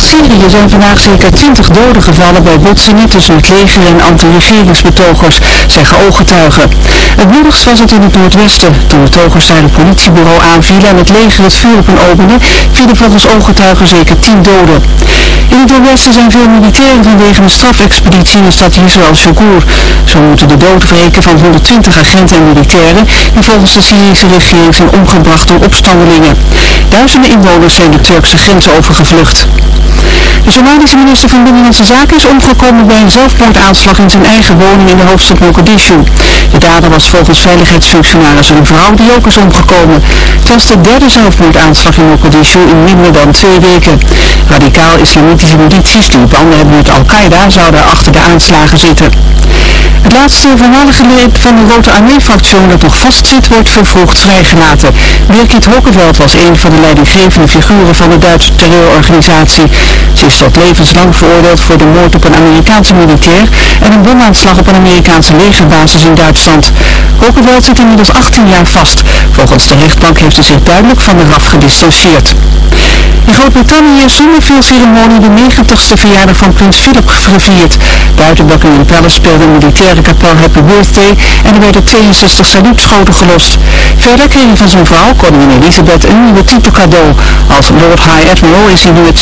Syrië zijn vandaag zeker 20 doden gevallen bij botsingen tussen het leger en anti-regeringsbetogers, zeggen ooggetuigen. Het bloedigst was het in het noordwesten. Toen betogers daar het politiebureau aanvielen en het leger het vuur op hen opende, vielen volgens ooggetuigen zeker 10 doden. In het noordwesten zijn veel militairen vanwege een strafexpeditie in de stad Yisrael Shukur. Zo moeten de dood van 120 agenten en militairen die volgens de Syrische regering zijn omgebracht door opstandelingen. Duizenden inwoners zijn de Turkse grens overgevlucht. De Somalische minister van Binnenlandse Zaken is omgekomen bij een zelfmoordaanslag in zijn eigen woning in de hoofdstad Mogadishu. De dader was volgens veiligheidsfunctionarissen een vrouw die ook is omgekomen. Het was de derde zelfmoordaanslag in Mogadishu in minder dan twee weken. Radicaal-islamitische milities die banden hebben met Al-Qaeda zouden achter de aanslagen zitten. Het laatste voormalige lid van de Rote Armee-fractie dat nog vastzit, wordt vervroegd vrijgelaten. Birgit Hokkeveld was een van de leidinggevende figuren van de Duitse terreurorganisatie. Ze is tot levenslang veroordeeld voor de moord op een Amerikaanse militair en een bomaanslag op een Amerikaanse legerbasis in Duitsland. Hokkeveld zit inmiddels 18 jaar vast. Volgens de rechtbank heeft ze zich duidelijk van de RAF gedistanceerd. In Groot-Brittannië is zonder veel ceremonie de 90ste verjaardag van prins Philip gevierd. Buiten Buckingham Palace speelde een militaire kapel Happy Birthday en er werden 62 saluutschoten gelost. Verder kreeg hij van zijn vrouw, koningin Elisabeth, een nieuwe titel cadeau. Als Lord High Admiral is hij nu het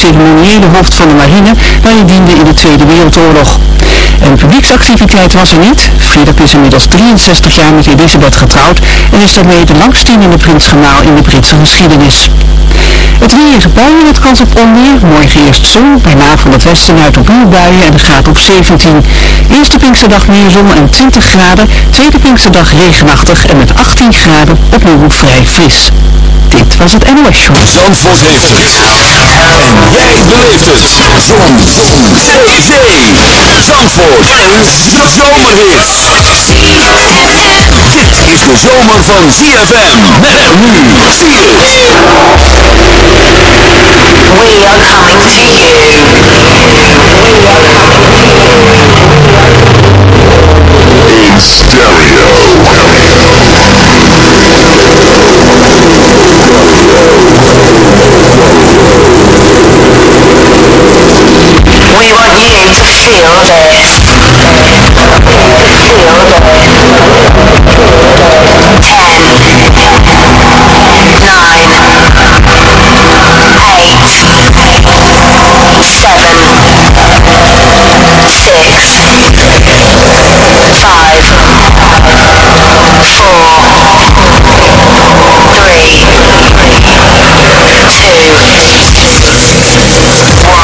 hoofd van de marine, waar hij diende in de Tweede Wereldoorlog. En publieksactiviteit was er niet. Philip is inmiddels 63 jaar met Elisabeth getrouwd en is daarmee de langstdienende prinsgemaal in de Britse geschiedenis. Het weer, buien met kans op onweer. Morgen eerst zon, bijna van het westen uit opnieuw buien en een graad op 17. Eerste Pinksterdag meer zon en 20 graden. Tweede Pinksterdag regenachtig en met 18 graden opnieuw vrij fris. Dit was het NOS Show. Zandvoort heeft het. En jij beleeft het. Zon. Zee. Zee. Zandvoort. En zomerhit. Dit is de zomer van ZFM. Met nu. Zie het. We are coming to you. We are coming In stereo. We want you to feel this. five, four, three, two, one.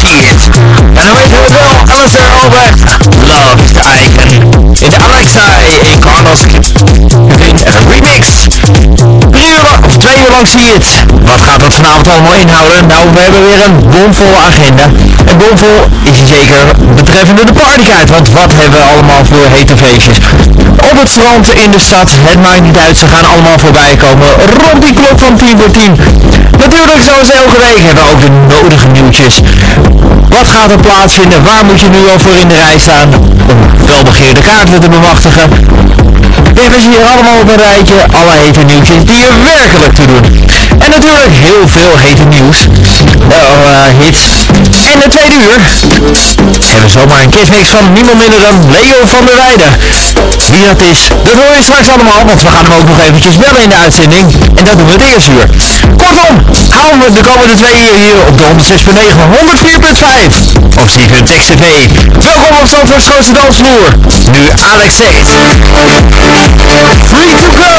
Zie het. En dan weten we wel, Alistair Albrecht. Love is the icon. Is Carlos remix. Twee uur lang zie je het. Wat gaat dat vanavond allemaal inhouden? Nou, we hebben weer een bomvolle agenda. En bomvol is zeker betreffende de partykaart. Want wat hebben we allemaal voor hete feestjes? Op het strand, in de stad, het maakt niet uit. Ze gaan allemaal voorbij komen rond die klok van 10 voor 10. Natuurlijk, zoals elke week hebben we ook de nodige nieuwtjes. Wat gaat er plaatsvinden? Waar moet je nu al voor in de rij staan? Om welbegeerde kaarten te bemachtigen. We hebben hier allemaal op een rijtje. Alle hete nieuwtjes die er werkelijk doen. En natuurlijk heel veel hete nieuws. Uh, hits. En de tweede uur hebben we zomaar een kissmix van niemand minder dan Leo van der Weijden. Wie dat is, dat hoor je straks allemaal, want we gaan hem ook nog eventjes bellen in de uitzending. En dat doen we het eerste uur. Kortom, hou we de komende twee uur hier op de 106.9, 104.5 op CFM Text TV. Welkom op Zandvoorts grootste dansvloer. Nu Alex Zet. Free to go!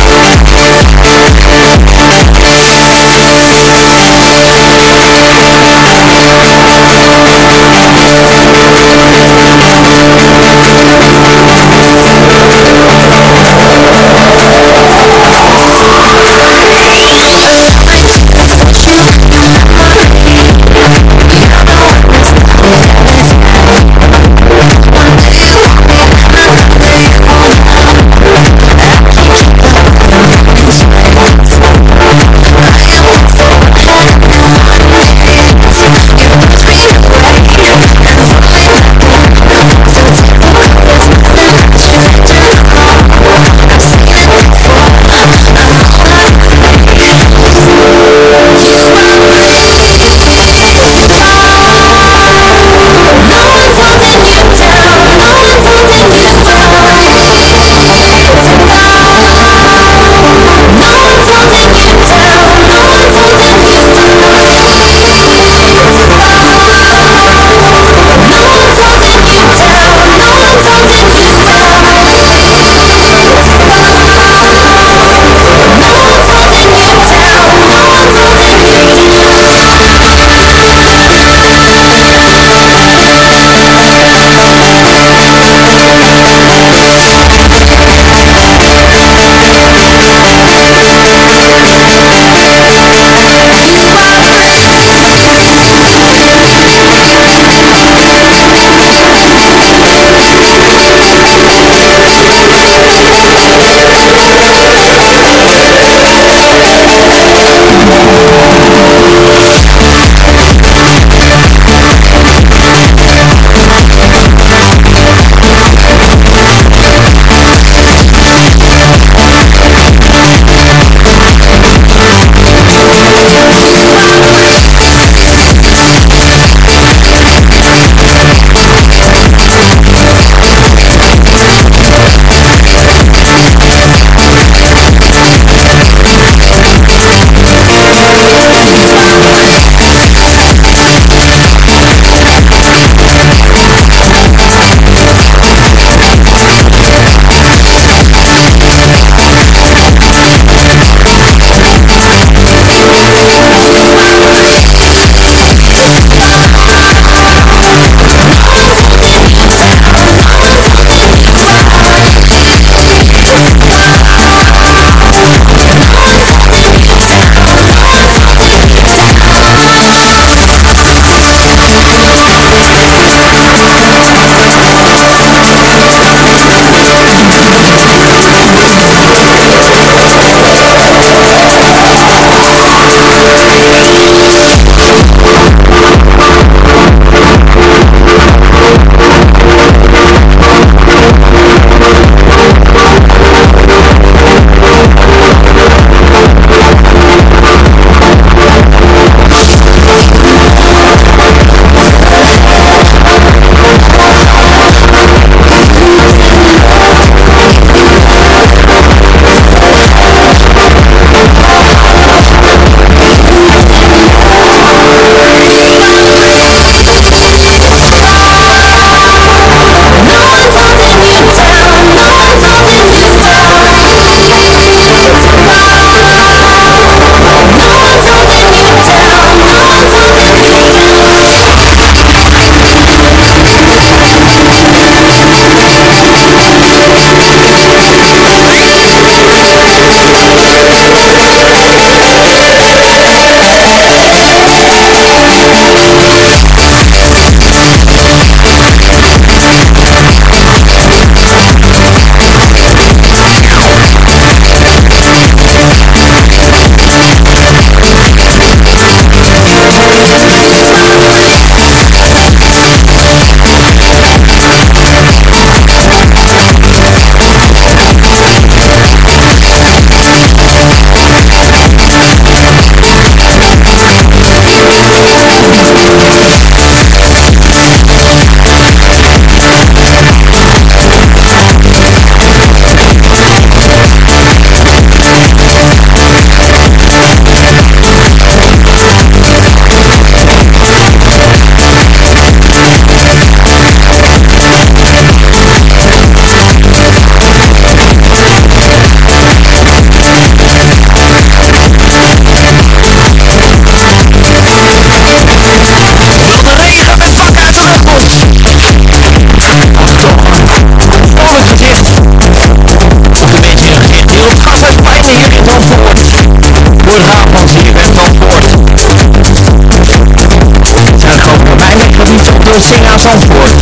Naar Zandvoort.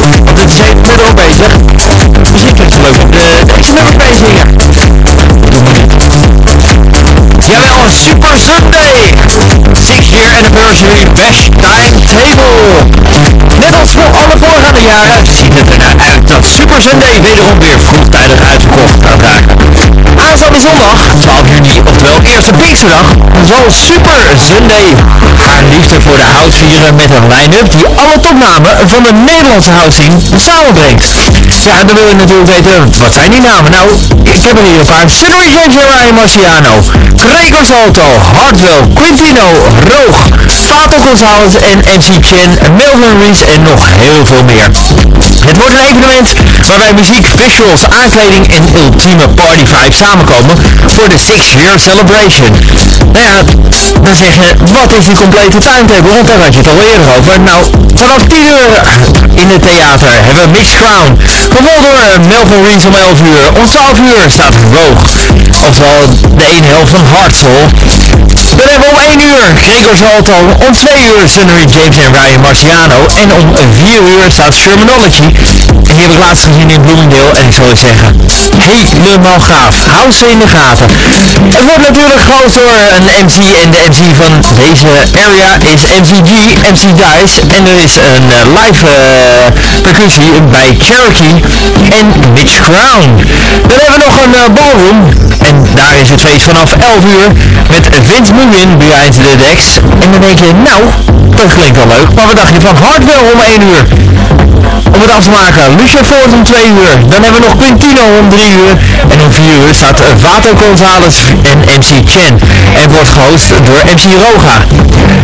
Want het is met ook bezig. Het leuk om de, deze nummers mee zingen. Jawel, Super Sunday! 6 year anniversary bash timetable. Net als voor alle voorgaande jaren ziet het ernaar uit dat Super Sunday wederom weer vroegtijdig uitverkocht gaat raken. Aanstaande zondag, 12 juni, oftewel eerste Pinksterdag, zal Super Sunday haar liefde voor de house vieren met een line-up die alle topnamen van de Nederlandse house scene samenbrengt. Ja, dan wil je natuurlijk weten, wat zijn die namen? Nou, ik heb er hier een paar. Sunny James en Marciano, Trego Salto, Hardwell, Quintino, Roog, Fato Gonzalez en MC Chen, Melvin Reese en nog heel veel meer. Het wordt een evenement waarbij muziek, visuals, aankleding en ultieme party vibes samenkomen voor de 6 year celebration. Nou ja, dan zeg je, wat is die complete timetable? Want daar had je het al eerder over. Nou, vanaf 10 uur in het theater hebben we Mixed Crown. Gevolgd door Melvin Reese om 11 uur. Om 12 uur staat Rogue. Oftewel de ene helft van Heartsoul. Dan hebben we om 1 uur Gregor Salto. Om 2 uur Sunnery James en Ryan Marciano. En om 4 uur staat Shermanology. En die heb ik laatst gezien in Bloomingdale. En ik zal je zeggen, helemaal gaaf. Hou ze in de gaten. Het wordt natuurlijk gehost door een MC. En de MC van deze area is MCG, MC Dice. En er is een eh, live eh, percussie bij Cherokee en Mitch Crown. Dan hebben we nog een eh, ballroom. En daar is het feest vanaf 11 uur met Vince Mugen behind the decks. En dan denk je, nou, dat klinkt wel leuk. Maar wat dacht je van Hardwell om 1 uur? Om het af te maken, Lucia Ford om 2 uur. Dan hebben we nog Quintino om 3 uur. En om 4 uur staat Vato Gonzalez en MC Chen. En wordt gehost door MC Roga.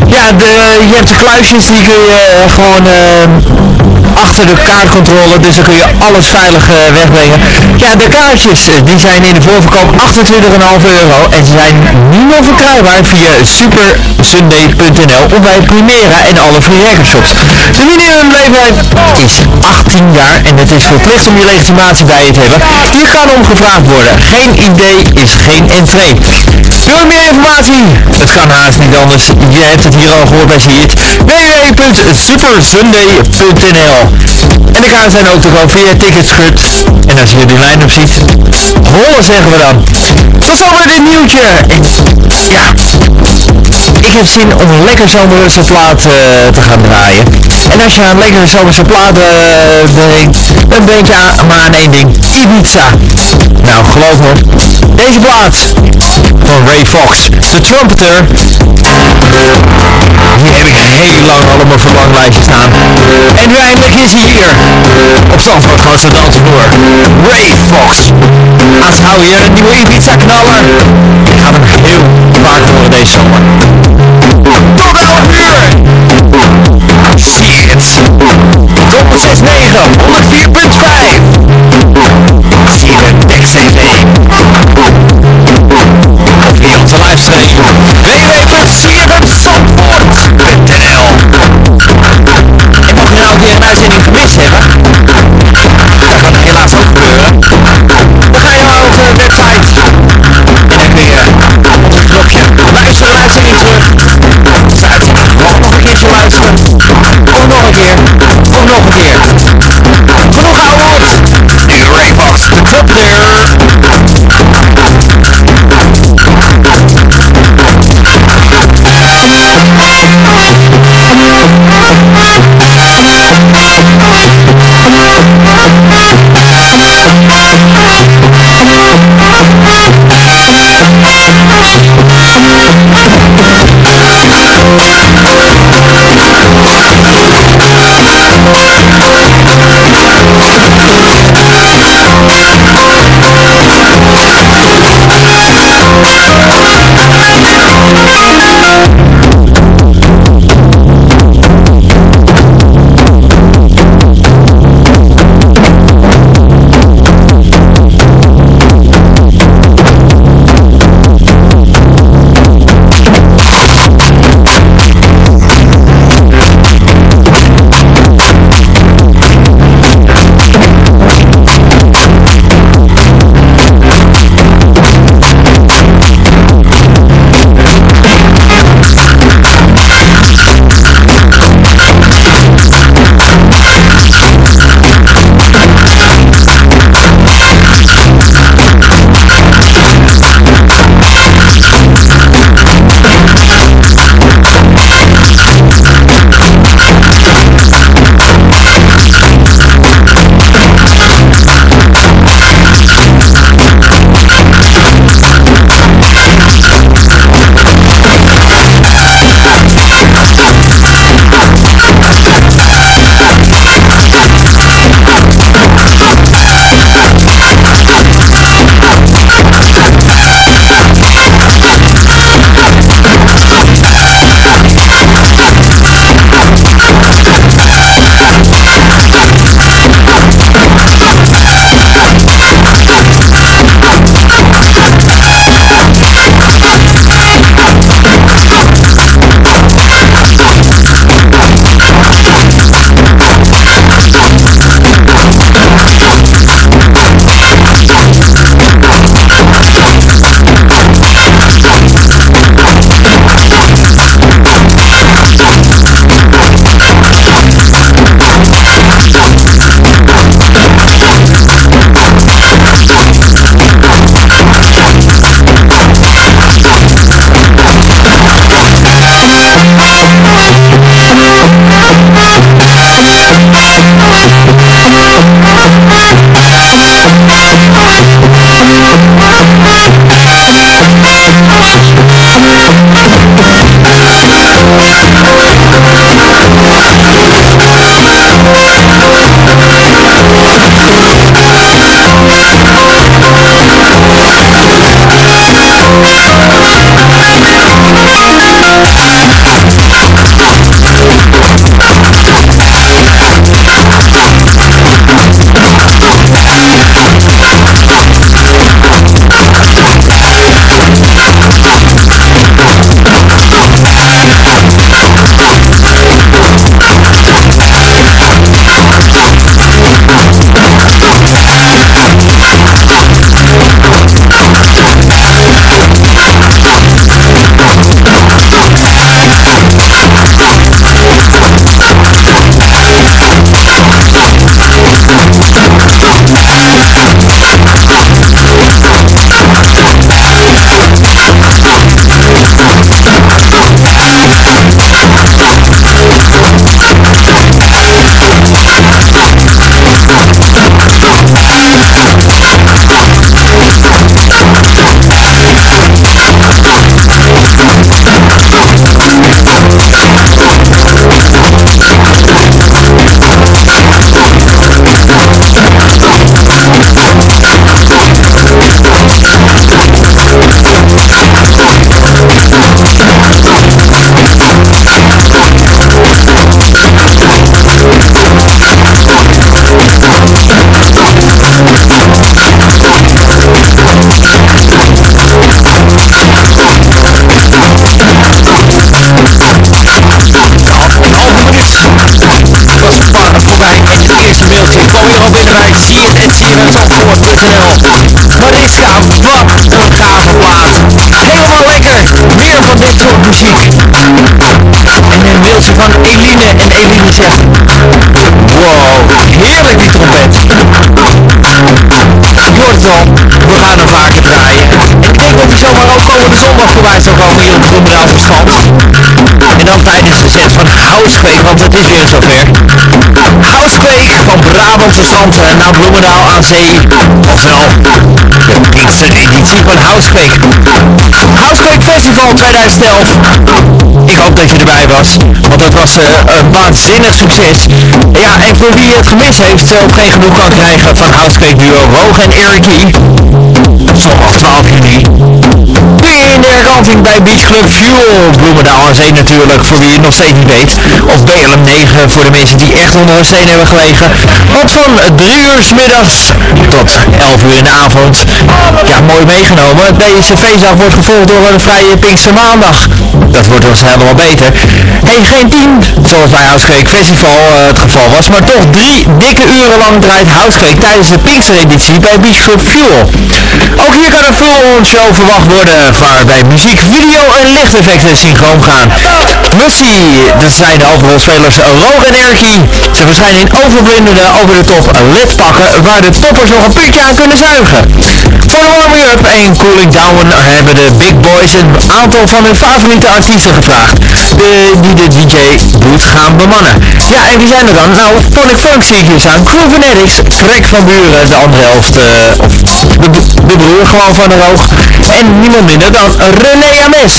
Ja, de, je hebt de kluisjes, die kun je eh, gewoon eh, achter de kaartcontrole. Dus dan kun je alles veilig wegbrengen. Ja, de kaartjes, eh, die zijn in de voorverkoop 28,5 euro. En ze zijn nu nog verkrijgbaar via supersunday.nl of bij Primera en alle free shops. De minimumleeftijd is 18 jaar en het is verplicht om je legitimatie bij je te hebben. Hier kan om gevraagd worden. Geen idee is geen entree. Wil meer informatie? Het kan haast niet anders. Je hebt het hier al gehoord bij Ziet. www.supersunday.nl En de kaarten zijn ook te koop via Ticketscript. En als je die line-up ziet, hollen zeggen we dan. Zover dit nieuwtje. En ja, ik heb zin om een lekker zomerse plaat eh, te gaan draaien. En als je aan lekkere zomerse plaat uh, denkt, dan denk je aan, maar aan één ding. Ibiza. Nou, geloof me. Deze plaat van Ray Fox, de trumpeter. Die heb ik heel lang al op mijn verlanglijstje staan. En eindelijk is hij hier. Op Zandvoort grootste dansvloer. Ray Fox. Aanschouw je een nieuwe Ibiza knaller. Ik ga hem heel vaak horen deze zomer. Tot 11 uur. Zie het. 106.9, 104.5. Zie uitzending hebben. Dat kan helaas ook gebeuren. Dan ga je naar onze website. En kun je het knopje luisteren een uitzending terug. Sluit. Nog een keertje luisteren. Of nog een keer. Of nog een keer. Wat is je aan wat een tafel? Helemaal lekker, meer van dit soort muziek. En wil ze van Eline en Eline zegt... Wow, heerlijk die trompet. Kortom, we gaan er vaker draaien. Ik denk dat hij zomaar ook komende zondag voorbij zou komen hier op de Bloemendaal dan tijdens de set van Housequake, want het is weer zover. Housequake van Brabantse strand eh, naar Bloemendaal aan zee. Ofwel, de Pinkster editie van Housequake. Housequake Festival 2011. Ik hoop dat je erbij was, want het was eh, een waanzinnig succes. Ja, en voor wie het gemist heeft of geen genoeg kan krijgen van Housequake duo Roog en Eric zondag 12 juni. In de herkansing bij Beach Club Fuel. Bloemendaal aan Zee natuurlijk, voor wie het nog steeds niet weet. Of BLM 9 voor de mensen die echt onder een steen hebben gelegen. Want van 3 uur s middags tot 11 uur in de avond. Ja, mooi meegenomen. Deze feestdag wordt gevolgd door een vrije Pinkster maandag. Dat wordt dus helemaal beter. En geen 10, zoals bij Housequake Festival uh, het geval was, maar toch drie dikke uren lang draait Housequake tijdens de Pinkster-editie bij Club Fuel. Ook hier kan een full-on show verwacht worden waarbij muziek, video en lichteffecten synchroon gaan. Mussy, dat zijn de hoofdrolspelers Roog en. Ze verschijnen in overblindende over de top lidpakken waar de toppers nog een putje aan kunnen zuigen. Voor de warming-up en cooling down hebben de Big Boys een aantal van hun favoriete artiesten gevraagd. De, die de DJ-boot gaan bemannen. Ja, en wie zijn er dan? Nou, Phonic Funk zie ik hier staan. Crew Fanatics, van Buren, de andere helft, uh, of de, de broer gewoon van de Roog. En niemand minder dan René Ames.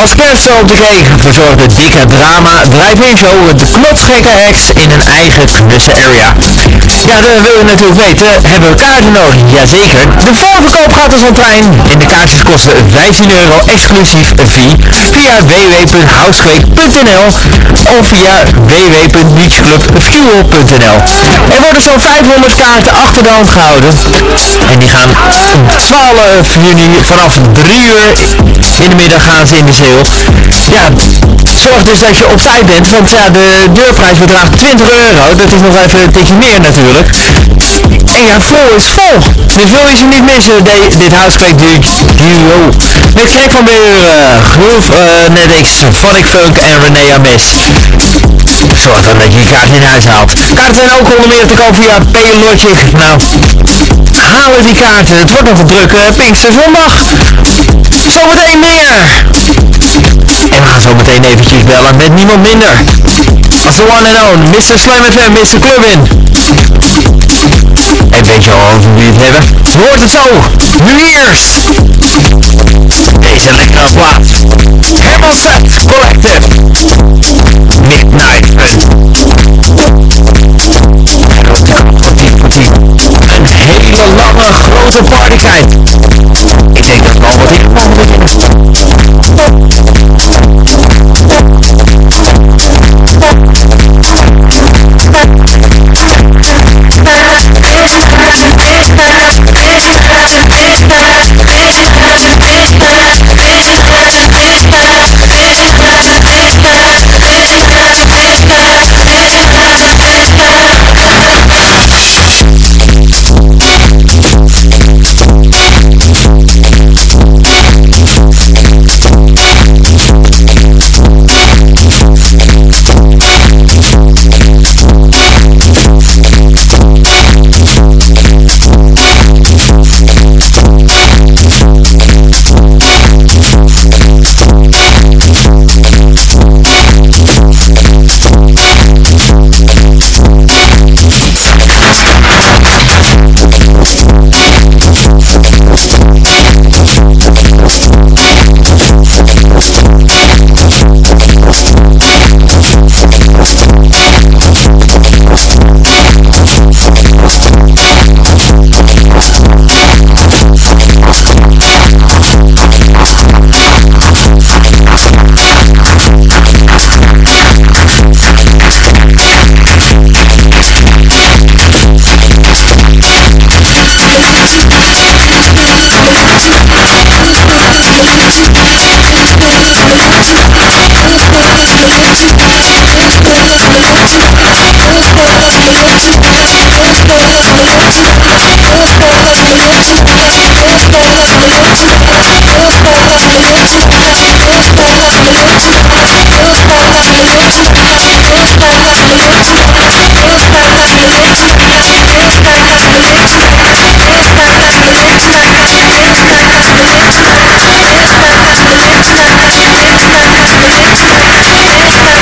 Als kerstfilm op de cake verzorgde dikke drama drive-in show de knotsgekke acts in een eigen geruste area. Ja, dat wil je natuurlijk weten. Hebben we kaarten nodig? Jazeker. De voorverkoop gaat als een trein en de kaartjes kosten 15 euro exclusief fee via www.housequake.nl of via www.beachclubfuel.nl. Er worden zo'n 500 kaarten achter de hand gehouden en die gaan om 12 juni vanaf 3 uur in de middag gaan ze in de Ja, zorg dus dat je op tijd bent, want ja, de deurprijs bedraagt 20 euro. Dat is nog even een tikje meer natuurlijk. En ja, vol is vol. Dus wil je niet missen, de, dit Housequake duo. Met Greg van Beuren, Groove uh, Netix, Phonic Funk en René Ames. Zorg dan dat je je kaart in huis haalt. Kaarten zijn ook onder meer te koop via Paylogic. Nou, halen die kaarten. Het wordt nog een drukke Pinksterzondag. Zometeen meer. En we gaan zo meteen eventjes bellen met niemand minder. Als de one and only, Mr. Slam FM, Mr. Clubbin. En weet je al over wie het hebben? Hoort het zo. Nu eerst. Deze lekkere plaat. Hammerset Collective. Midnight Fun. Een hele lange grote partytijd. Ik denk dat we al wat in mogen beginnen. Let's go.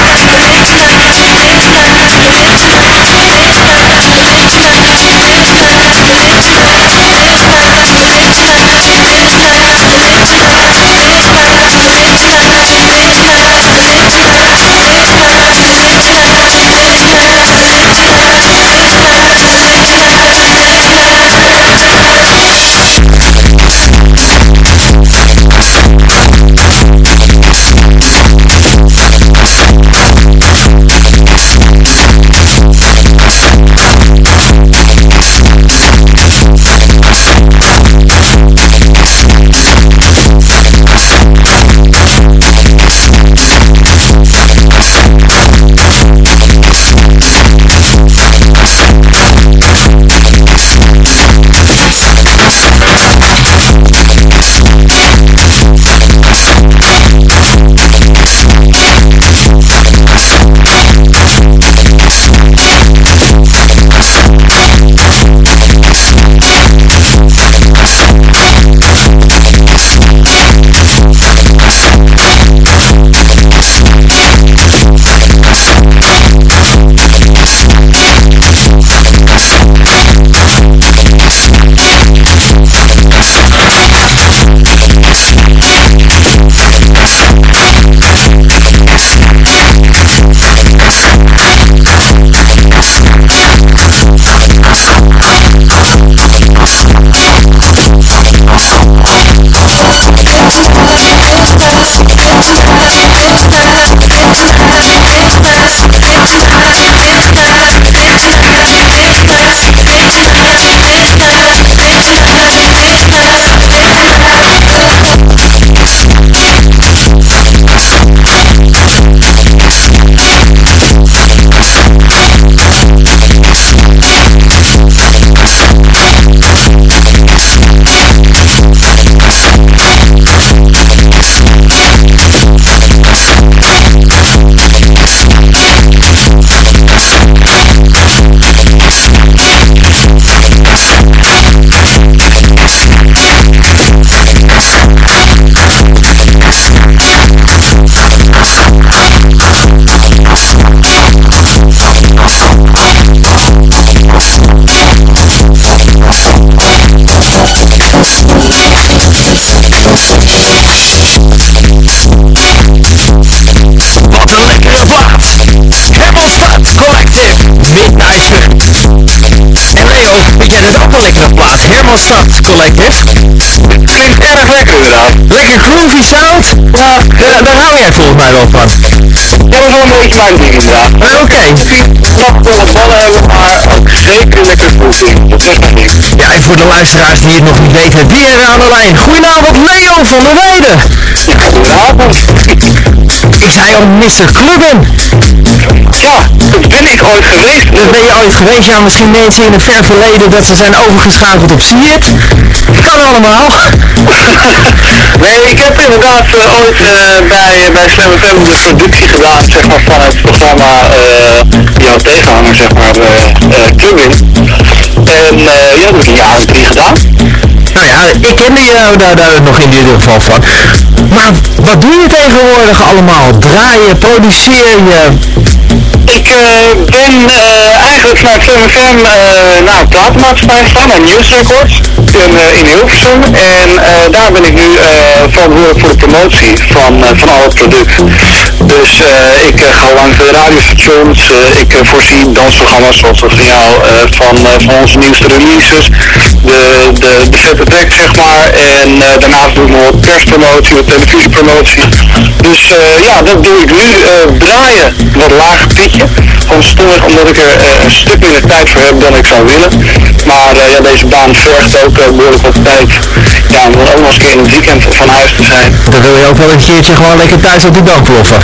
Gracias. Thank you. Stad Collective. Klinkt erg lekker inderdaad. Lekker groovy sound. Ja, daar, daar hou jij volgens mij wel van. Dat is wel een beetje mijn ding inderdaad. Uh, Oké. Van het ballen hebben, maar ook zeker lekker groovy. Dat is mijn ding. Ja, en voor de luisteraars die het nog niet weten, wie er aan de lijn? Goedenavond, Leo van der Weijden. Goedenavond. Is hij al Mr. Clubben? Ja, dat ben ik ooit geweest. Dat ben je ooit geweest. Ja, misschien mensen in het ver verleden dat ze zijn overgeschakeld op Siert. Kan allemaal. Nee, ik heb inderdaad eh, ooit eh, bij, bij Slam de productie gedaan, zeg maar, van het programma eh jouw tegenhanger, zeg maar, Clubbing. En ja, dat heb ik een jaar drie gedaan. Nou ja, ik kende jou daar, daar nog in ieder geval van. Maar wat doe je tegenwoordig allemaal? Draaien, produceer je? Ik eh, ben eh, eigenlijk naar Slam FM eh, naar een platenmaatschappij gegaan, naar News Records in, eh, in Hilversum. En daar ben ik nu verantwoordelijk voor de promotie van, van al het product. Dus ik ga langs de radiostations, ik voorzie dansprogramma's zoals jou eh, van, van onze nieuwste releases, de, de, de vette track zeg maar. En daarnaast doe ik nog wat perspromotie, wat televisiepromotie. Dus ja, dat doe ik nu. draaien, wat lager pitje. Gewoon stomweg omdat ik er eh, een stuk minder tijd voor heb dan ik zou willen. Maar eh, ja, deze baan vergt ook eh, behoorlijk wat tijd. Ja, om ook nog eens een keer in het weekend van huis te zijn. Dan wil je ook wel een keertje gewoon lekker thuis op de bank ploffen.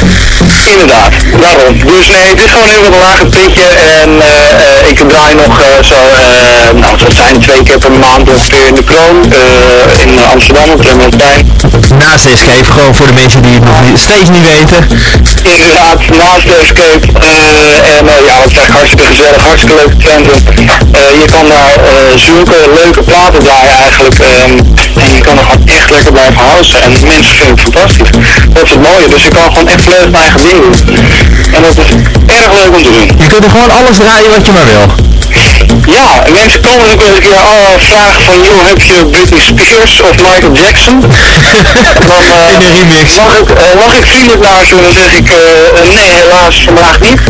Inderdaad, daarom. Dus nee, het is gewoon nu wat een lager pitje en ik draai nog zo, nou dat zijn twee keer per maand ongeveer in de Kroon, in Amsterdam op Rembrandtplein. Naast Escape, gewoon voor de mensen die het nog niet, steeds niet weten. Inderdaad, naast Escape. eh, en eh, ja, wat zeg, hartstikke gezellig, hartstikke leuk centrum. Eh, je kan daar zulke leuke platen draaien eigenlijk. ehm, en je kan er gewoon echt lekker blijven housen. En mensen vinden het fantastisch. Dat is het mooie. Dus je kan gewoon echt leuk eigen ding doen. En dat is erg leuk om te doen. Je kunt er gewoon alles draaien wat je maar wil. Ja, en mensen komen ook wel eens een keer oh, vragen van, joh, heb je Britney Spears of Michael Jackson? Dan eh, In de remix. mag ik, eh, mag ik vriendelijk doen, dan zeg ik, eh, nee, helaas vandaag niet.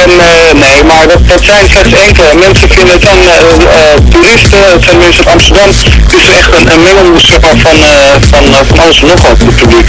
En nee, maar dat, dat zijn slechts enkele. Mensen vinden het dan toeristen, het zijn mensen uit Amsterdam, het is echt een, een mengelmoes zeg maar, van, van, van alles en nog wat, het publiek.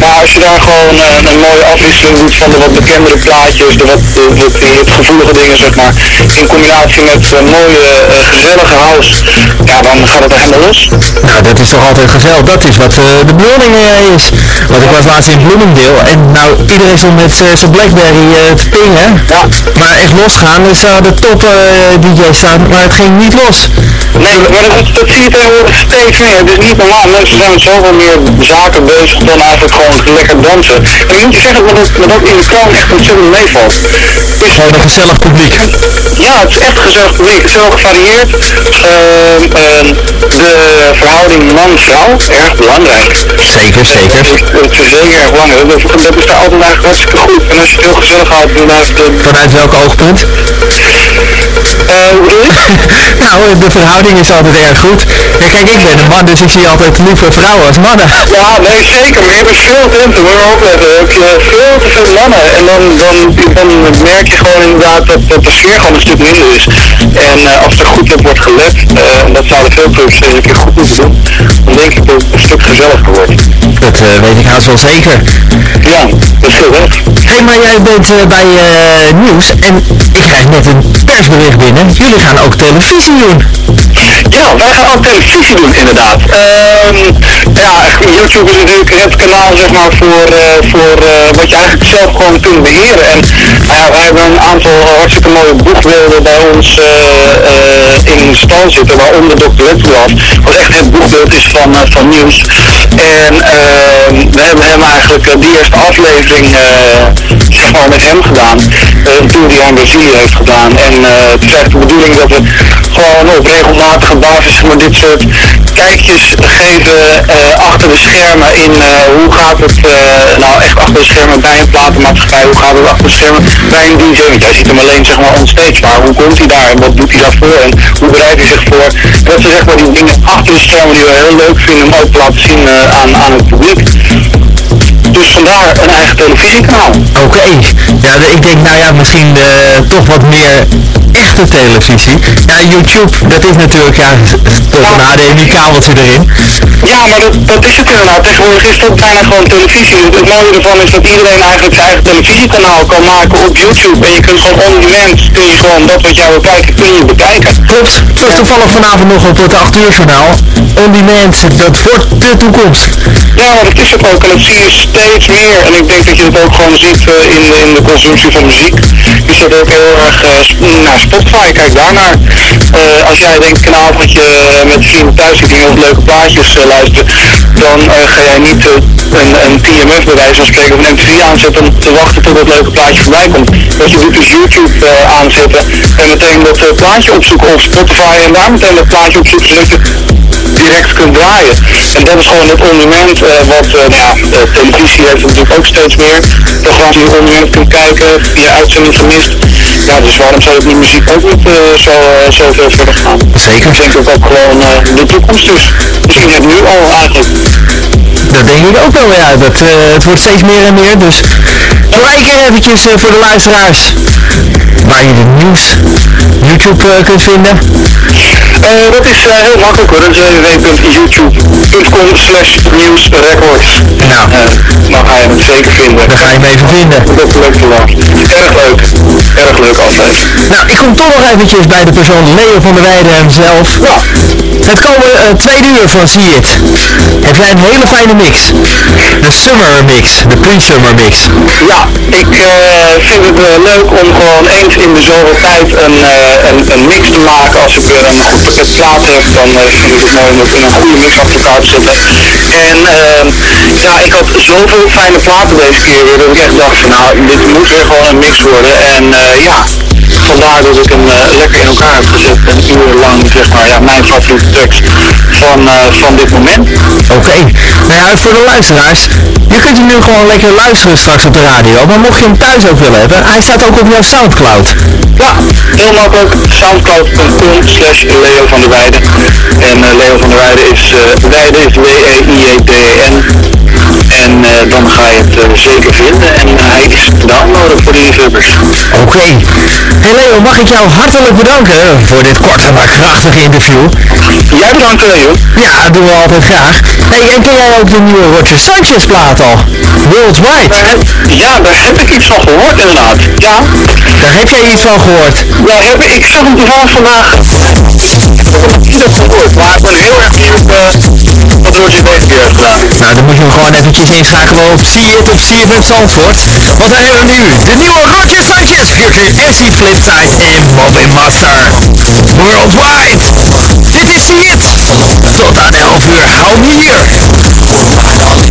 Maar als je daar gewoon een mooie afwisseling doet van de wat bekendere plaatjes, de wat, de, de, gevoelige dingen zeg maar, in combinatie met een mooie, eh, gezellige house, ja, dan gaat het echt helemaal los. Nou, dat is toch altijd gezellig. Dat is wat eh, de bedoeling eh, is. Want ik was laatst in Bloomingdale en nou, iedereen stond met eh, zijn Blackberry eh, te pingen. Ja. Maar echt losgaan, er zouden top eh, DJ's staan, maar het ging niet los. Nee, maar dat, dat zie je tegenwoordig steeds meer. Het is niet normaal. Mensen zijn met zoveel meer zaken bezig dan eigenlijk gewoon lekker dansen. En ik moet je zeggen dat het, dat ook in de toon echt ontzettend meevalt. Het is Gewoon een gezellig publiek. Ja, het is echt een gezellig publiek. Het is heel gevarieerd. Ehm, ehm, de verhouding man-vrouw, erg belangrijk. Zeker, zeker. Het is, is zeker erg belangrijk. Dat, dat is daar altijd eigenlijk hartstikke goed. En als je het heel gezellig houdt, dan is het... Vanuit welk oogpunt? Eh? Nou, de verhouding is altijd erg goed. Kijk, ik ben een man, dus ik zie altijd liever vrouwen als mannen. Ja, nee, zeker. Maar je hebt veel je maar opletten. Heb je veel te veel mannen. En dan, dan, dan merk je gewoon inderdaad dat, dat de sfeer gewoon een stuk minder is. En eh, als er goed op wordt gelet, eh, en dat zouden veel clubs eens een keer goed moeten doen, dan denk ik dat het een stuk gezelliger wordt. Dat eh, weet ik haast wel zeker. Ja, dat is weg. Hé, maar jij bent eh, bij eh, nieuws en ik krijg net een persbericht binnen. Jullie gaan ook televisie doen. Ja, wij gaan ook televisie doen inderdaad. Ehm, ja, YouTube is natuurlijk het kanaal zeg maar voor, eh, voor eh, wat je eigenlijk zelf gewoon kunt beheren. En ja, wij hebben een aantal hartstikke mooie boekbeelden bij ons eh, in stand zitten, waaronder Dr. Wetterwald, wat echt het boekbeeld is van, van nieuws. En ehm, we hebben hem eigenlijk die eerste aflevering zeg maar met hem gedaan, die hij in Brazilië heeft gedaan. En het is eigenlijk de bedoeling dat we gewoon op regelmatige basis maar, dit soort kijkjes geven eh, achter de schermen in eh, hoe gaat het eh, nou echt achter de schermen bij een platenmaatschappij, hoe gaat het achter de schermen bij een DJ, want jij ziet hem alleen zeg maar onstage, maar hoe komt hij daar en wat doet hij daarvoor en hoe bereidt hij zich voor. Dat zijn zeg maar die dingen achter de schermen die we heel leuk vinden om ook te laten zien aan, aan het publiek. Dus vandaar een eigen televisiekanaal. Oké. Ja, ik denk, nou ja, misschien eh, toch wat meer echte televisie. Ja, YouTube, dat is natuurlijk, ja, toch een HDMI-kabeltje erin. Ja, maar dat, dat is het inderdaad. Tegenwoordig is het ook bijna gewoon televisie. Het, het mooie ervan is dat iedereen eigenlijk zijn eigen televisiekanaal kan maken op YouTube. En je kunt gewoon on demand, kun je gewoon dat wat jij wil kijken, kun je bekijken. Klopt. Toevallig vanavond nog op het 8 uur journaal. On demand, dat wordt de toekomst. Ja, maar dat is het ook. En dat zie je steeds meer. En ik denk dat je het ook gewoon ziet eh, in, de, in de consumptie van muziek. Je ziet ook heel erg eh, naar Spotify. Kijk daarnaar. Eh als jij denkt een avondje met vrienden thuis zit op leuke plaatjes luisteren, dan ga jij niet een, een TMF bij wijze van spreken of een MP3 aanzetten om te wachten tot dat leuke plaatje voorbij komt. Wat je doet is YouTube aanzetten en meteen dat plaatje opzoeken op Spotify en daar meteen dat plaatje opzoeken zodat je direct kunt draaien. En dat is gewoon het on-demand, eh, wat eh, nou eh, televisie heeft natuurlijk ook steeds meer. Programma's die je on-demand kunt kijken, die je uitzending gemist. Ja, dus waarom zou het met muziek ook niet zo, zo veel verder gaan? Zeker. Ik denk dat dat gewoon de toekomst is. Misschien het nu al eigenlijk. Dat denk ik ook wel, ja. Dat, het wordt steeds meer en meer, dus één keer eventjes voor de luisteraars waar je het nieuws YouTube eh, kunt vinden. Eh, dat is eh, heel makkelijk hoor. Dat is www.youtube.com slash nieuwsrecords. Nou. Dan ga je het zeker vinden. Daar ga je hem even vinden. Dat is leuk lachen. Erg leuk. Erg leuk altijd. Nou, ik kom toch nog eventjes bij de persoon Leo van der Weijden hemzelf. Ja. Het komen eh, tweede uur van See It. Heb jij een hele fijne mix. De summer mix, de pre-summer mix. Ja, ik eh, vind het eh, leuk om gewoon eens in de zoveel tijd een, een, mix te maken. Als ik weer een pakket plaat heb, dan vind ik het mooi om een goede mix achter elkaar te zetten. En ja, ik had zoveel fijne platen deze keer weer, dat ik echt dacht van nou, dit moet weer gewoon een mix worden. En ja, vandaar dat ik hem eh, lekker in elkaar heb gezet. Een uur lang, zeg maar, ja, mijn favoriete tracks van, eh, van dit moment. Oké. Nou ja, voor de luisteraars, je kunt hem nu gewoon lekker luisteren straks op de radio. Maar mocht je hem thuis ook willen hebben, hij staat ook op jouw Soundcloud. Ja, heel makkelijk. Soundcloud.com slash Leo van der Weijden. En eh, Leo van der Weijden is, Weijden is W-E-I-E-D-E-N. En eh, dan ga je het eh, zeker vinden. En eh, hij is te downloaden voor de liefhebbers. Oké. Hey Leo, mag ik jou hartelijk bedanken voor dit korte maar krachtige interview. Jij bedankt Leo. Ja, dat doen we altijd graag. Hey, en ken jij ook de nieuwe Roger Sanchez plaat al? Worldwide. Ja, daar heb ik iets van gehoord inderdaad. Ja, Daar heb jij iets van gehoord. heb ik, ik zag hem toevallig vandaag. Ik heb op gehoord, maar ik ben heel erg benieuwd eh, wat Roger deze keer heeft gedaan. Nou, dan moet je hem gewoon eventjes Insta gewoon viert op viert met Zandvoort. Want dan hebben we nu de nieuwe Roger Sanchez featuring Jesse Flipside en Bobby Master. Worldwide. Dit is de hit. Tot aan 11 uur Hou we hier. Worldwide.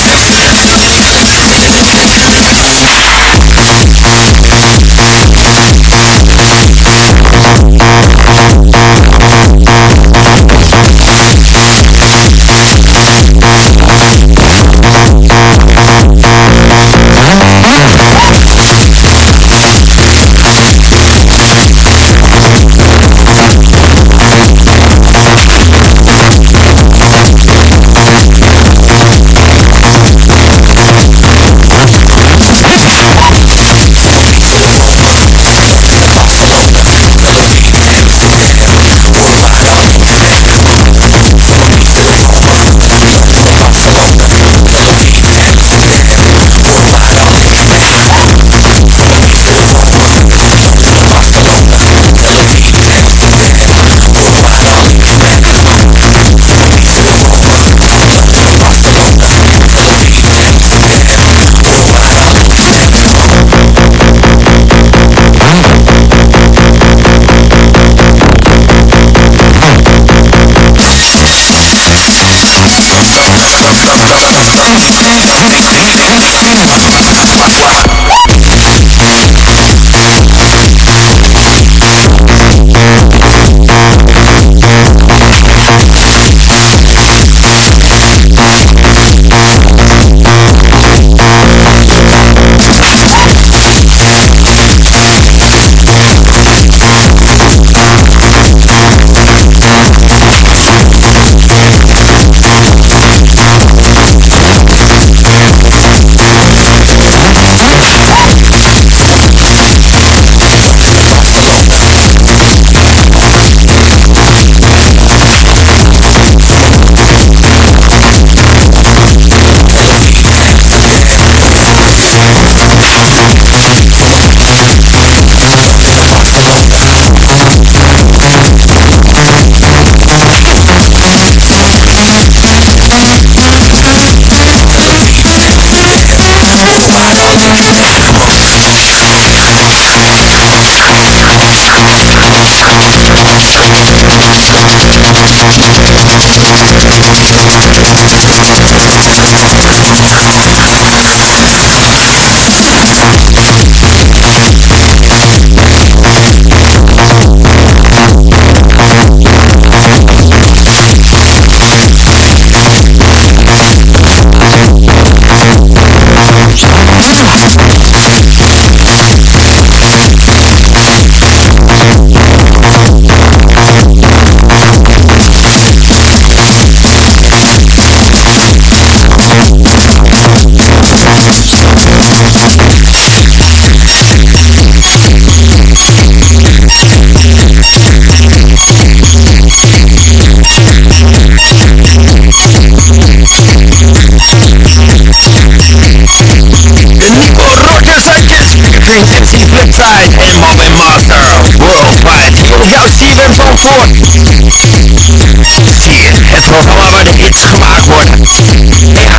なるほど。Riptide en Moby Master Worldwide. Hier op jouw CFM Zandvoort. Zie je, het programma waar de hits gemaakt worden. Ja,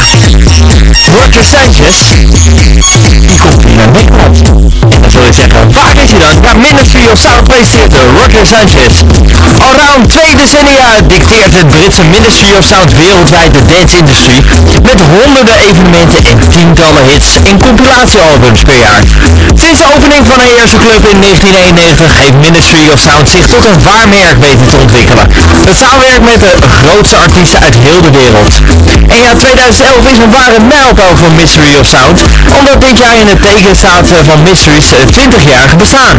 Roger Sanchez, die komt hier naar Nederland. Dan zul je zeggen, waar is hij dan? Ja, Ministry of Sound presenteert Roger Sanchez. Al ruim twee decennia dicteert het Britse Ministry of Sound wereldwijd de dance-industrie met honderden evenementen en tientallen hits en compilatiealbums per jaar. Sinds de opening van de eerste club in 1991 heeft Ministry of Sound zich tot een waar merk weten te ontwikkelen. Het samenwerkt met de grootste artiesten uit heel de wereld. En ja, 2011 is een ware mijlpaal voor Mystery of Sound, omdat dit jaar in het teken staat eh, van Mystery's 20-jarige bestaan.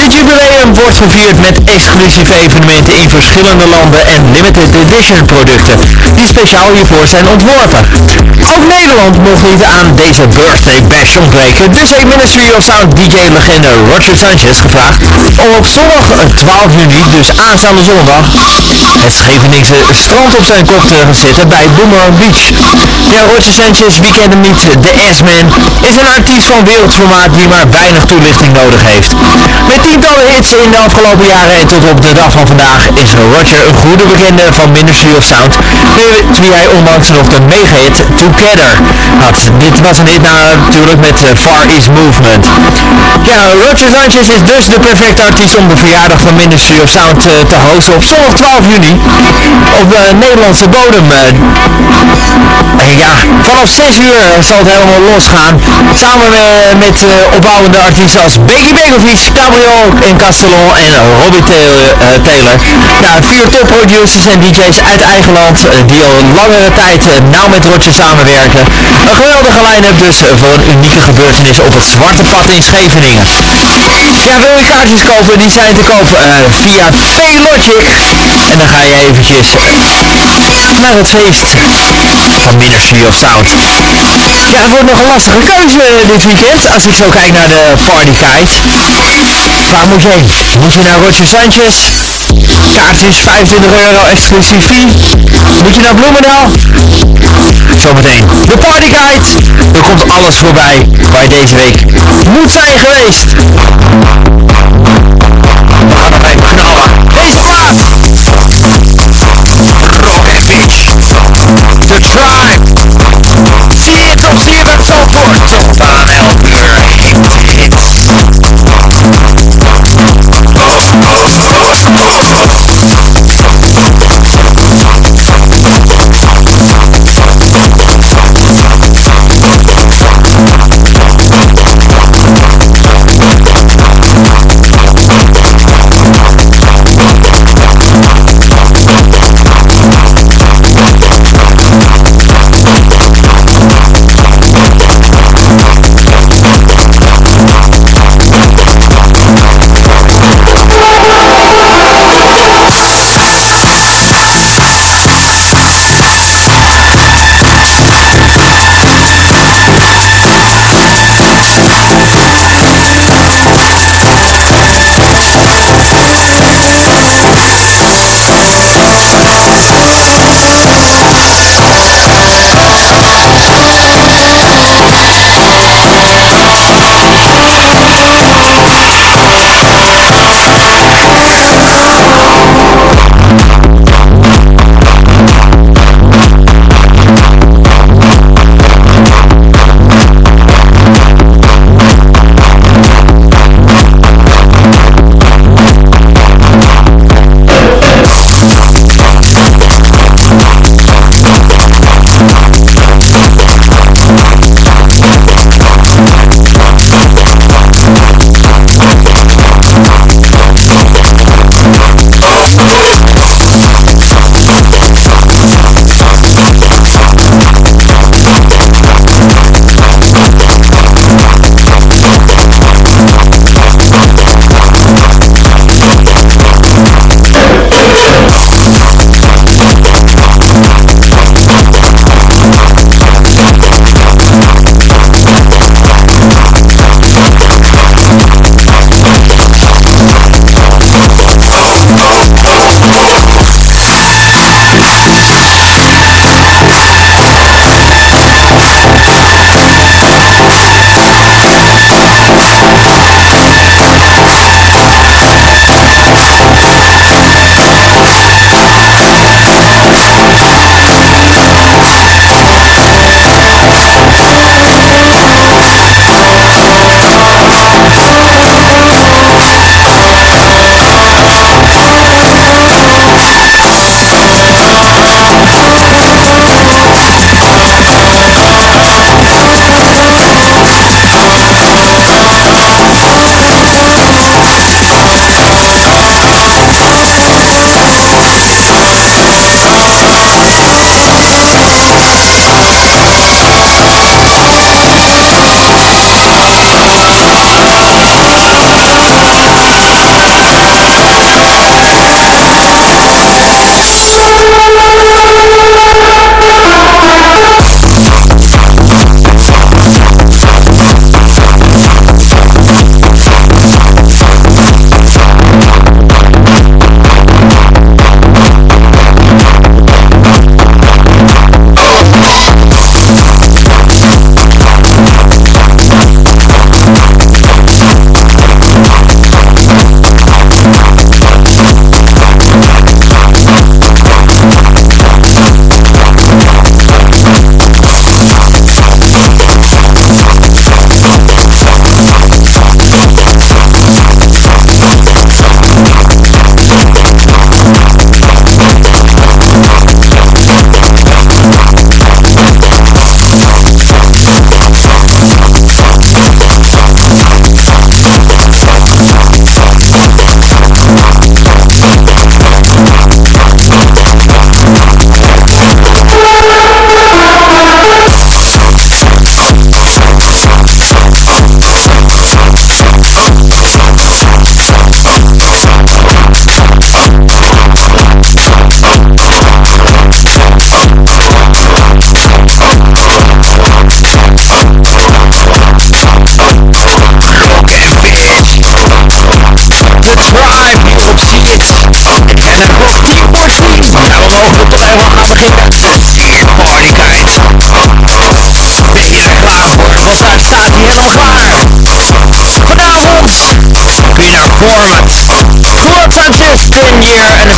Dit jubileum wordt gevierd met exclusieve evenementen in verschillende landen en limited edition producten, die speciaal hiervoor zijn ontworpen. Ook Nederland mocht niet aan deze birthday bash ontbreken, dus heeft Ministry of Sound DJ-legende Roger Sanchez gevraagd om op zondag eh, 12 juni, dus aanstaande zondag, het Scheveningse strand op zijn kop gaan zitten bij Boomerang Beach. Ja, Roger Sanchez, wie kent hem niet, de S-Man, is een artiest van wereldformaat die maar weinig toelichting nodig heeft. Met tientallen hits in de afgelopen jaren en tot op de dag van vandaag is Roger een goede bekende van Ministry of Sound, wie hij onlangs nog de mega-hit Together had. Dit was een hit natuurlijk met eh, Far East Movement. Ja, Roger Sanchez is dus de perfecte artiest om de verjaardag van Ministry of Sound eh, te hosten op zondag 12 juni Nederlandse bodem. eh. En ja, vanaf 6 uur zal het helemaal losgaan. Samen eh, met eh, opbouwende artiesten als Becky Begovic, Cabrio en Castellon en Robbie Taylor. eh. Ja, vier topproducers en DJ's uit eigen land eh, die al langere tijd eh, nauw met Roger samenwerken. Een geweldige line-up dus eh, voor een unieke gebeurtenis op het Zwarte Pad in Scheveningen. Ja, wil je kaartjes kopen? Die zijn te koop eh, via Paylogic. En dan ga je eventjes naar het feest van Ministry of Sound. Ja, het wordt nog een lastige keuze eh, dit weekend, als ik zo kijk naar de Party Guide. Waar moet je heen? Moet je naar Roger Sanchez? Kaart is 25 euro exclusief fee. Moet je naar Bloemendaal? Zometeen de Party Guide. Er komt alles voorbij waar je deze week moet zijn geweest. Laten Tribe. Zie je het op,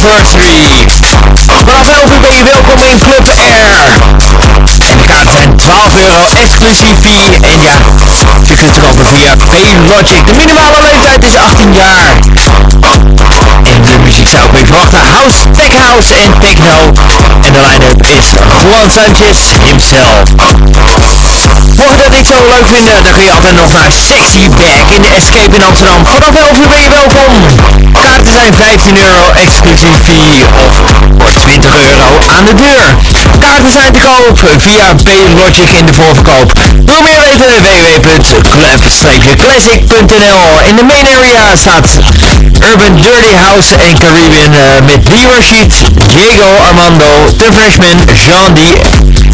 voor Vanaf ben je welkom in Club Air. En De kaarten zijn 12 euro exclusief fee En ja, je kunt er altijd via Logic. De minimale leeftijd is 18 jaar. En de muziek zou ik weer verwachten. House, tech house en techno. En de line-up is Juan Sanchez himself. Leuk vinden, dan kun je altijd nog naar Sexy Back in de Escape in Amsterdam. Vanaf 11 uur ben je welkom. Kaarten zijn 15 euro exclusief fee of wordt 20 euro aan de deur. Kaarten zijn te koop via Paylogic in de voorverkoop. Wil meer weten? www.club-classic.nl In de main area staat Urban Dirty House en Caribbean uh, met Lee Rashid, Diego Armando, The Freshman, Jean D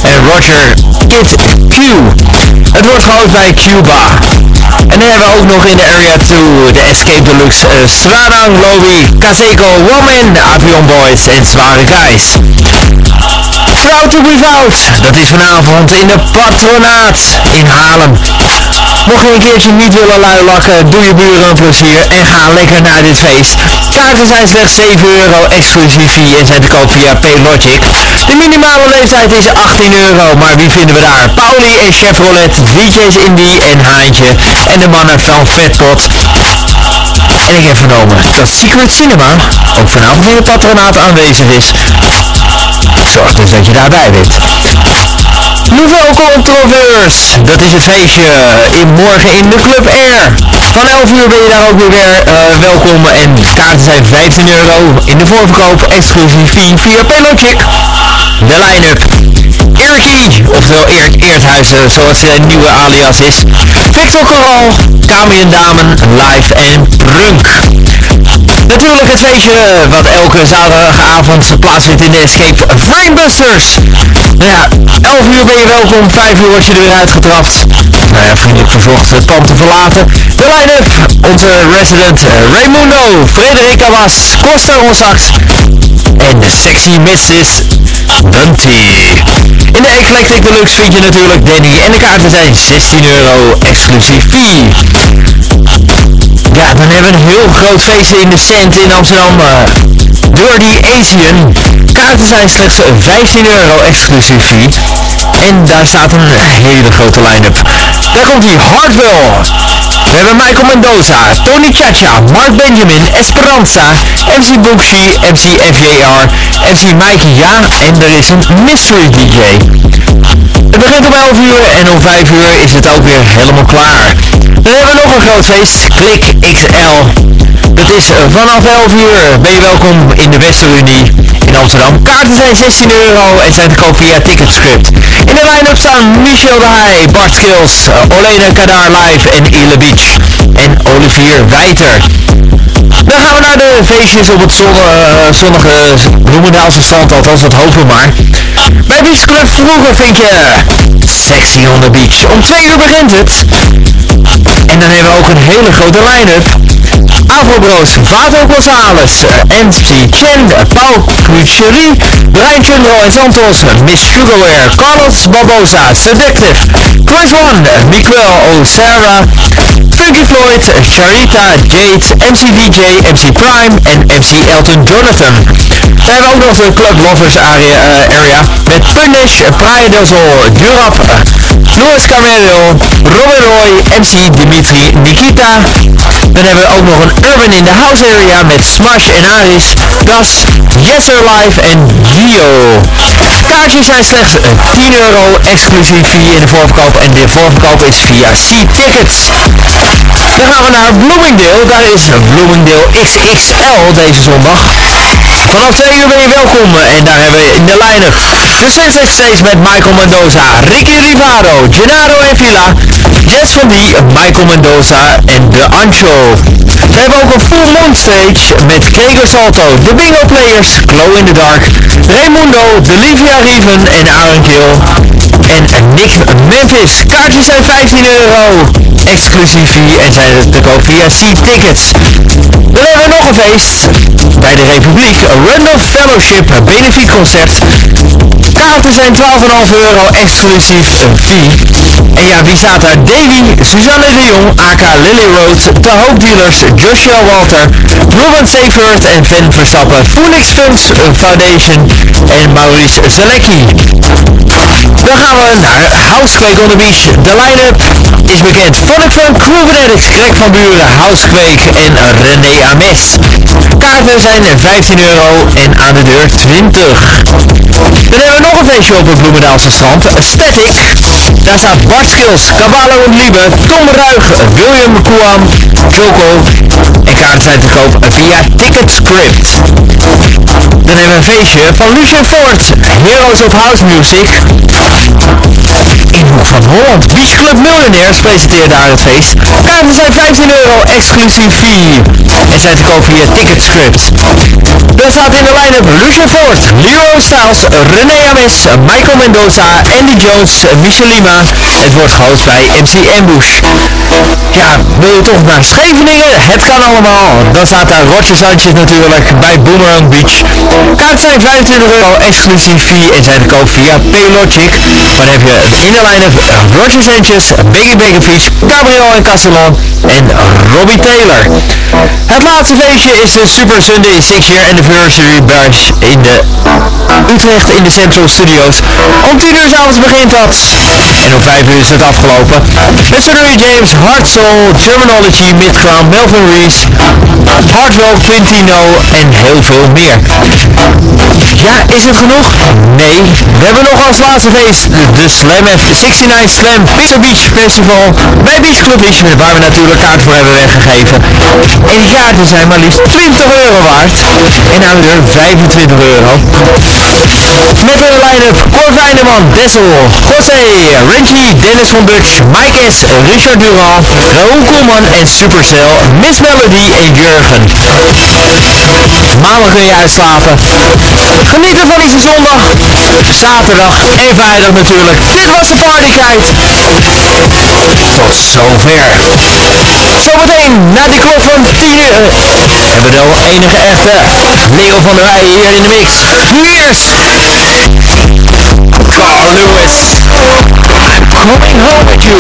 en Roger Kid Q. Het wordt gehoord bij Cuba. En dan hebben we ook nog in de Area 2 de Escape Deluxe uh, Sladang, Lobby, Caseco, Woman, Avion Boys en Zware Guys. To Without, dat is vanavond in de Patronaat in Haarlem. Mocht je een keertje niet willen luilakken, doe je buren een plezier en ga lekker naar dit feest. Kaarten zijn slechts 7 euro exclusief en zijn te koop via Paylogic. De minimale leeftijd is 18 euro, maar wie vinden we daar? Pauli en Chevrolet, DJ's Indie en Haantje en de mannen van Vetpot. En ik heb vernomen dat Secret Cinema ook vanavond in het patronaat aanwezig is. Zorg dus dat je daarbij bent. Nouvelle Controverse, dat is het feestje in morgen in de Club Air. Van 11 uur ben je daar ook weer uh, welkom en kaarten zijn 15 euro in de voorverkoop, exclusief via Paylogic. De line-up. Oftewel Erik Eerthuizen, zoals zijn nieuwe alias is. Victor Coral, Damen, Live en Prunk. Natuurlijk het feestje wat elke zaterdagavond plaatsvindt in de Escape Framebusters. Nou ja, 11 uur ben je welkom, 5 uur word je er weer uitgetrapt. Nou ja, vriendelijk verzocht het pand te verlaten. De line-up, onze resident Raimundo, Frederica Was, Costa Ronsax en de sexy missus Bunty. In de Eclectic Deluxe vind je natuurlijk Danny en de kaarten zijn 16 euro exclusief fee. Ja, dan hebben we een heel groot feest in de Cent in Amsterdam. Uh, Dirty Asian. Kaarten zijn slechts 15 euro exclusief fee. En daar staat een hele grote line-up. Daar komt hij, Hardwell. We hebben Michael Mendoza, Tony Chacha, Mark Benjamin, Esperanza, MC Booksy, MC FJR, MC Mikey Ja en er is een mystery DJ. Het begint om 11 uur en om 5 uur is het ook weer helemaal klaar. Dan hebben we nog een groot feest, Klik XL. Dat is vanaf 11 uur. Ben je welkom in de Westerunie in Amsterdam. Kaarten zijn 16 euro en zijn te koop via Ticketscript. In de line-up staan Michel de Heij, Bart Skills, Olena Kadar Live en Ile. En Olivier Wijter. Dan gaan we naar de feestjes op het uh, zonnige Bloemendaalse strand, althans dat hopen we maar. Bij Beach Club vroeger vind je Sexy on the Beach. Om 2 uur begint het. En dan hebben we ook een hele grote line-up. Afrobroos, Vato Gonzales, MC Chen, Paul Crucherie, Brian Chundro en Santos, Miss Sugarware, Carlos Barbosa, Seductive, Chris One, Miguel O'Sara, Funky Floyd, Charita, Jade, MC VJ, MC Prime en MC Elton Jonathan. We hebben ook nog de Club Lovers area, uh, area met Punish, Praia del Sol, Durap, Louis Camero, Robert Roy, MC Dimitri Nikita. Dan hebben we ook nog een Urban in the House area met Smash en Aris, Das, Yeser Live en Gio. Kaartjes zijn slechts 10 euro exclusief via de voorverkoop en de voorverkoop is via C-Tickets. Dan gaan we naar Bloomingdale, daar is Bloomingdale XXL deze zondag. Vanaf 2 uur ben je welkom en daar hebben we in de de Sunset Stage met Michael Mendoza, Ricky Rivaro, Gennaro en Villa, Jess van Die, Michael Mendoza en de Ancho. We hebben ook een full moon stage met Gregor Salto, de Bingo Players, Glow in the Dark, Raimundo, Delivia Riven en Aaron Kill en Nick Memphis. Kaartjes zijn 15 euro exclusief en zijn te koop via C-Tickets. Dan hebben we nog een feest bij de Republiek, Randolph Fellowship Benefietconcert. Kaarten zijn 12,5 euro exclusief fee. En ja, wie staat daar? Davy, Suzanne de Jong, AK Lily Road, De Hoop Dealers, Joshua Walter, Ruben Seifert en Van Verstappen, Phoenix Funds Foundation en Maurice Zalecki. Dan gaan we naar Housequake on the Beach. De line-up is bekend. Funk, Proven Addicts, Greg van Buren, Housequake en René Ames. Kaarten zijn 15 euro en aan de deur 20. Dan hebben we nog een feestje op het Bloemendaalse strand. Static. Daar staat Bart Skills, Caballo Liebe, Tom Ruig, William Kouam, Choco. En kaarten zijn te koop via Ticketscript. Dan hebben we een feestje van Lucien Ford, Heroes of House Music. In Hoek van Holland. Beach Club Millionaires presenteert daar het feest. Kaarten zijn 15 euro exclusief fee. Zijn te koop via Ticketscript. Dan staat in de line-up Lucien Ford, Leroy Styles, René Ames, Michael Mendoza, Andy Jones, Michelima. Het wordt gehost bij MC Ambush. Ja, wil je toch naar Scheveningen? Het kan allemaal. Dan staat daar Roger Sanchez natuurlijk bij Boomerang Beach. Kaarten zijn 25 euro exclusief fee en zijn te koop via Paylogic. Dan heb je in de line-up Roger Sanchez, Biggie Begovic, Gabriel en Castellon en Robbie Taylor. Het laatste feestje is de Super Sunday 6 Year Anniversary Bash in de Utrecht in de Central Studios. Om 10 uur s'avonds begint dat. En om 5 uur is het afgelopen. Met Sonny James, Hard Soul, Terminology, Midcrown, Melvin Reese, Hard Rock, Quintino en heel veel meer. Ja, is het genoeg? Nee. We hebben nog als laatste feest de Slam F69 Slam Pizza Beach Festival bij Beach Club Richmond, waar we natuurlijk kaart voor hebben weggegeven. En die kaarten zijn maar liefst 20 euro waard. En aan de deur 25 euro. Met de line-up Cor Dessel, José, Renji, Dennis van Dutch, Mike S, Richard Durand, Raoul Koolman en Supercell, Miss Melody en Jurgen. Maandag kun je uitslapen. Genieten van deze zondag, zaterdag en vrijdag natuurlijk. Dit was de partytijd. Tot zover. Zometeen na die klok van 10 uur hebben we de enige echte Leo van der Wij hier in de mix. Yes! Carl Lewis. Coming home with you.